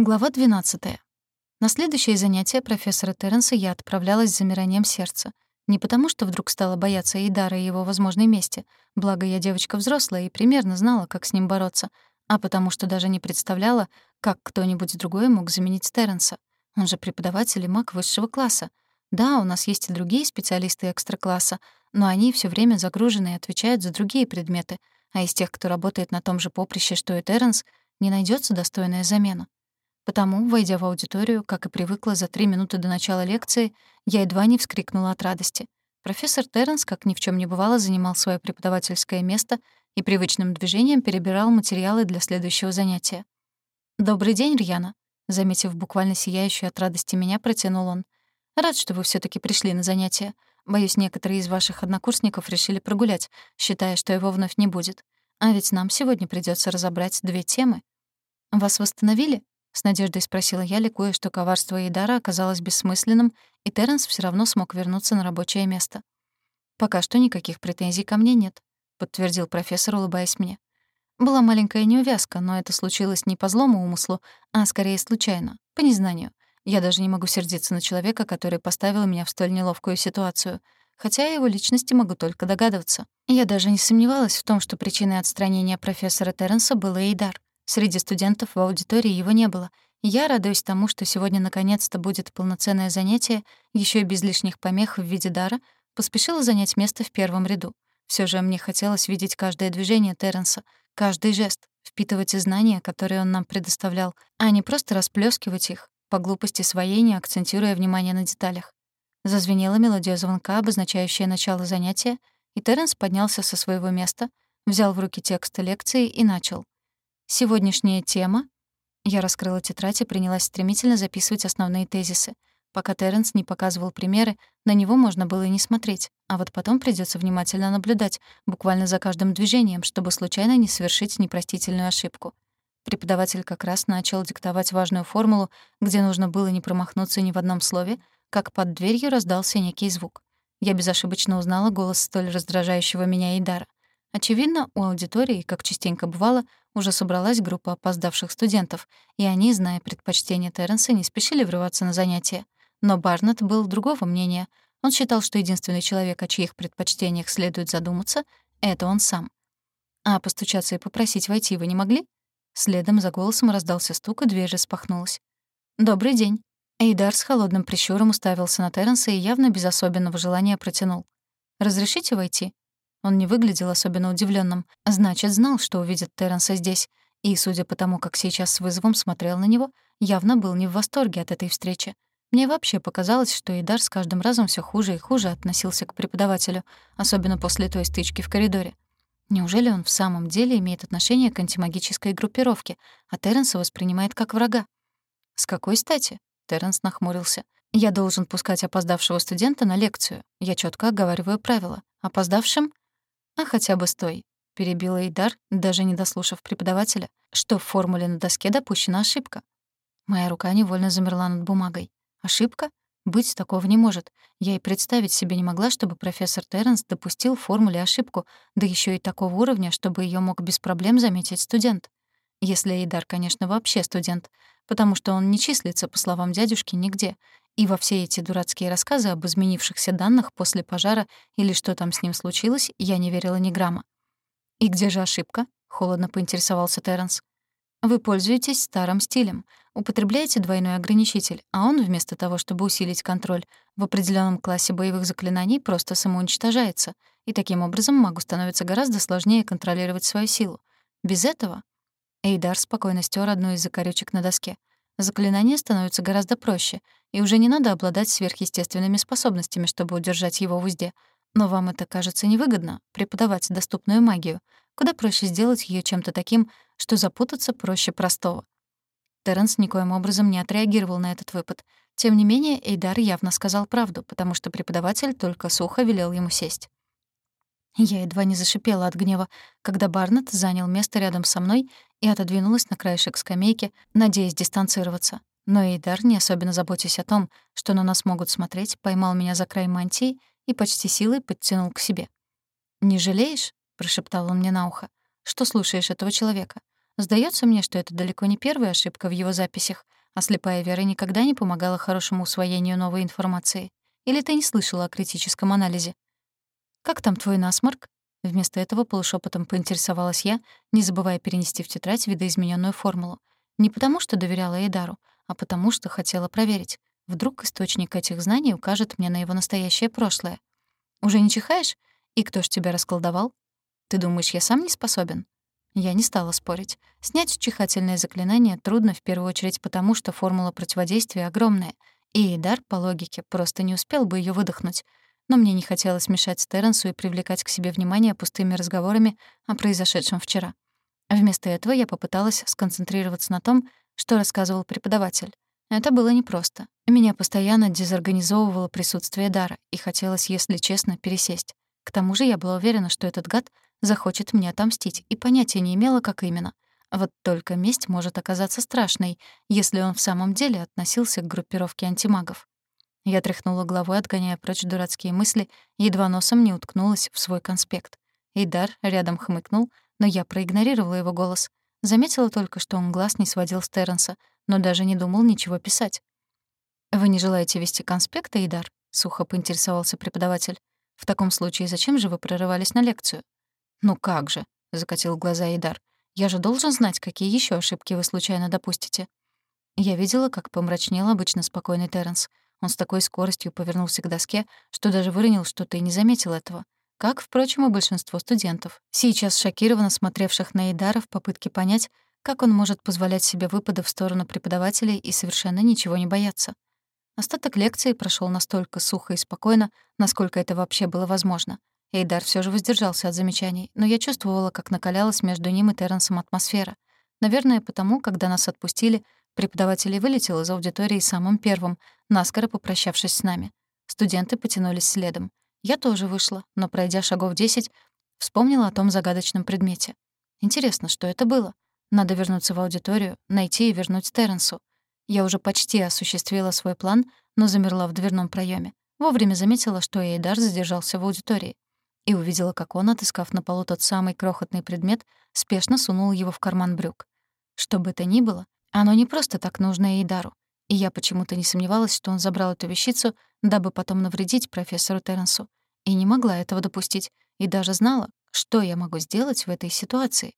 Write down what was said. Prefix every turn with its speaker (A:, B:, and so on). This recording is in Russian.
A: Глава 12. На следующее занятие профессора Терренса я отправлялась с замиранием сердца. Не потому, что вдруг стала бояться Эйдара и его возможной мести, благо я девочка взрослая и примерно знала, как с ним бороться, а потому что даже не представляла, как кто-нибудь другой мог заменить Терренса. Он же преподаватель и маг высшего класса. Да, у нас есть и другие специалисты экстра-класса, но они все время загружены и отвечают за другие предметы, а из тех, кто работает на том же поприще, что и Терренс, не найдется достойная замена. Потому, войдя в аудиторию, как и привыкла за три минуты до начала лекции, я едва не вскрикнула от радости. Профессор Терренс, как ни в чем не бывало, занимал свое преподавательское место и привычным движением перебирал материалы для следующего занятия. «Добрый день, Рьяна», — заметив буквально сияющую от радости меня, протянул он. «Рад, что вы все таки пришли на занятия. Боюсь, некоторые из ваших однокурсников решили прогулять, считая, что его вновь не будет. А ведь нам сегодня придется разобрать две темы. Вас восстановили?» С надеждой спросила я, ликуя, что коварство Эйдара оказалось бессмысленным, и Терренс все равно смог вернуться на рабочее место. «Пока что никаких претензий ко мне нет», — подтвердил профессор, улыбаясь мне. Была маленькая неувязка, но это случилось не по злому умыслу, а скорее случайно, по незнанию. Я даже не могу сердиться на человека, который поставил меня в столь неловкую ситуацию, хотя о его личности могу только догадываться. Я даже не сомневалась в том, что причиной отстранения профессора Терренса был Эйдар. Среди студентов в аудитории его не было. Я радуюсь тому, что сегодня наконец-то будет полноценное занятие, еще и без лишних помех в виде дара, поспешила занять место в первом ряду. Все же мне хотелось видеть каждое движение Терренса, каждый жест, впитывать знания, которые он нам предоставлял, а не просто расплескивать их, по глупости своей не акцентируя внимание на деталях. Зазвенела мелодия звонка, обозначающая начало занятия, и Терренс поднялся со своего места, взял в руки текст лекции и начал — Сегодняшняя тема... Я раскрыла тетрадь и принялась стремительно записывать основные тезисы. Пока Терренс не показывал примеры, на него можно было и не смотреть, а вот потом придется внимательно наблюдать, буквально за каждым движением, чтобы случайно не совершить непростительную ошибку. Преподаватель как раз начал диктовать важную формулу, где нужно было не промахнуться ни в одном слове, как под дверью раздался некий звук. Я безошибочно узнала голос столь раздражающего меня Эйдара. Очевидно, у аудитории, как частенько бывало, уже собралась группа опоздавших студентов, и они, зная предпочтения Терренса, не спешили врываться на занятия. Но Барнетт был другого мнения. Он считал, что единственный человек, о чьих предпочтениях следует задуматься, — это он сам. «А постучаться и попросить войти вы не могли?» Следом за голосом раздался стук, и дверь распахнулась. «Добрый день». Эйдар с холодным прищуром уставился на Терренса и явно без особенного желания протянул. «Разрешите войти?» Он не выглядел особенно удивленным, значит, знал, что увидит Терренса здесь, и, судя по тому, как сейчас с вызовом смотрел на него, явно был не в восторге от этой встречи. Мне вообще показалось, что Идар с каждым разом все хуже и хуже относился к преподавателю, особенно после той стычки в коридоре. Неужели он в самом деле имеет отношение к антимагической группировке, а Терренса воспринимает как врага? «С какой стати?» — Терренс нахмурился. «Я должен пускать опоздавшего студента на лекцию. Я четко оговариваю правила. Опоздавшим «А хотя бы стой», — перебила Эйдар, даже не дослушав преподавателя, что в формуле на доске допущена ошибка. Моя рука невольно замерла над бумагой. Ошибка? Быть такого не может. Я и представить себе не могла, чтобы профессор Терренс допустил в формуле ошибку, да еще и такого уровня, чтобы ее мог без проблем заметить студент. Если Эйдар, конечно, вообще студент, потому что он не числится, по словам дядюшки, нигде, и во все эти дурацкие рассказы об изменившихся данных после пожара или что там с ним случилось, я не верила ни грамма. «И где же ошибка?» — холодно поинтересовался Терренс. «Вы пользуетесь старым стилем, употребляете двойной ограничитель, а он, вместо того, чтобы усилить контроль, в определенном классе боевых заклинаний просто самоуничтожается, и таким образом магу становится гораздо сложнее контролировать свою силу. Без этого...» Эйдар спокойно стер одну из закорючек на доске. Заклинание становится гораздо проще, и уже не надо обладать сверхъестественными способностями, чтобы удержать его в узде. Но вам это кажется невыгодно — преподавать доступную магию. Куда проще сделать ее чем-то таким, что запутаться проще простого. Терренс никоим образом не отреагировал на этот выпад. Тем не менее, Эйдар явно сказал правду, потому что преподаватель только сухо велел ему сесть. Я едва не зашипела от гнева, когда Барнетт занял место рядом со мной и отодвинулась на краешек скамейки, надеясь дистанцироваться. Но Эйдар, не особенно заботясь о том, что на нас могут смотреть, поймал меня за край мантии и почти силой подтянул к себе. «Не жалеешь?» — прошептал он мне на ухо. «Что слушаешь этого человека? Сдается мне, что это далеко не первая ошибка в его записях, а слепая вера никогда не помогала хорошему усвоению новой информации. Или ты не слышала о критическом анализе? «Как там твой насморк?» Вместо этого полушепотом поинтересовалась я, не забывая перенести в тетрадь видоизмененную формулу. Не потому, что доверяла Эйдару, а потому, что хотела проверить. Вдруг источник этих знаний укажет мне на его настоящее прошлое. «Уже не чихаешь? И кто ж тебя расколдовал? Ты думаешь, я сам не способен?» Я не стала спорить. Снять чихательное заклинание трудно в первую очередь потому, что формула противодействия огромная, и Эйдар, по логике, просто не успел бы ее выдохнуть — но мне не хотелось мешать Стернсу и привлекать к себе внимание пустыми разговорами о произошедшем вчера. Вместо этого я попыталась сконцентрироваться на том, что рассказывал преподаватель. Это было непросто. Меня постоянно дезорганизовывало присутствие Дара, и хотелось, если честно, пересесть. К тому же я была уверена, что этот гад захочет мне отомстить, и понятия не имела, как именно. Вот только месть может оказаться страшной, если он в самом деле относился к группировке антимагов. Я тряхнула головой, отгоняя прочь дурацкие мысли, едва носом не уткнулась в свой конспект. Идар рядом хмыкнул, но я проигнорировала его голос. Заметила только, что он глаз не сводил с Терренса, но даже не думал ничего писать. «Вы не желаете вести конспект, Идар?» — сухо поинтересовался преподаватель. «В таком случае зачем же вы прорывались на лекцию?» «Ну как же», — закатил глаза Идар. «Я же должен знать, какие еще ошибки вы случайно допустите». Я видела, как помрачнел обычно спокойный Терренс. Он с такой скоростью повернулся к доске, что даже выронил что-то и не заметил этого. Как, впрочем, и большинство студентов, сейчас шокированно смотревших на Эйдара в попытке понять, как он может позволять себе выпады в сторону преподавателей и совершенно ничего не бояться. Остаток лекции прошел настолько сухо и спокойно, насколько это вообще было возможно. Эйдар все же воздержался от замечаний, но я чувствовала, как накалялась между ним и Терренсом атмосфера. Наверное, потому, когда нас отпустили, Преподаватель вылетел из аудитории самым первым, наскоро попрощавшись с нами. Студенты потянулись следом. Я тоже вышла, но, пройдя шагов десять, вспомнила о том загадочном предмете. Интересно, что это было? Надо вернуться в аудиторию, найти и вернуть Терренсу. Я уже почти осуществила свой план, но замерла в дверном проеме. Вовремя заметила, что Эйдар задержался в аудитории. И увидела, как он, отыскав на полу тот самый крохотный предмет, спешно сунул его в карман брюк. Что бы это ни было, оно не просто так нужно Эйдару. И я почему-то не сомневалась, что он забрал эту вещицу, дабы потом навредить профессору Терренсу. И не могла этого допустить. И даже знала, что я могу сделать в этой ситуации.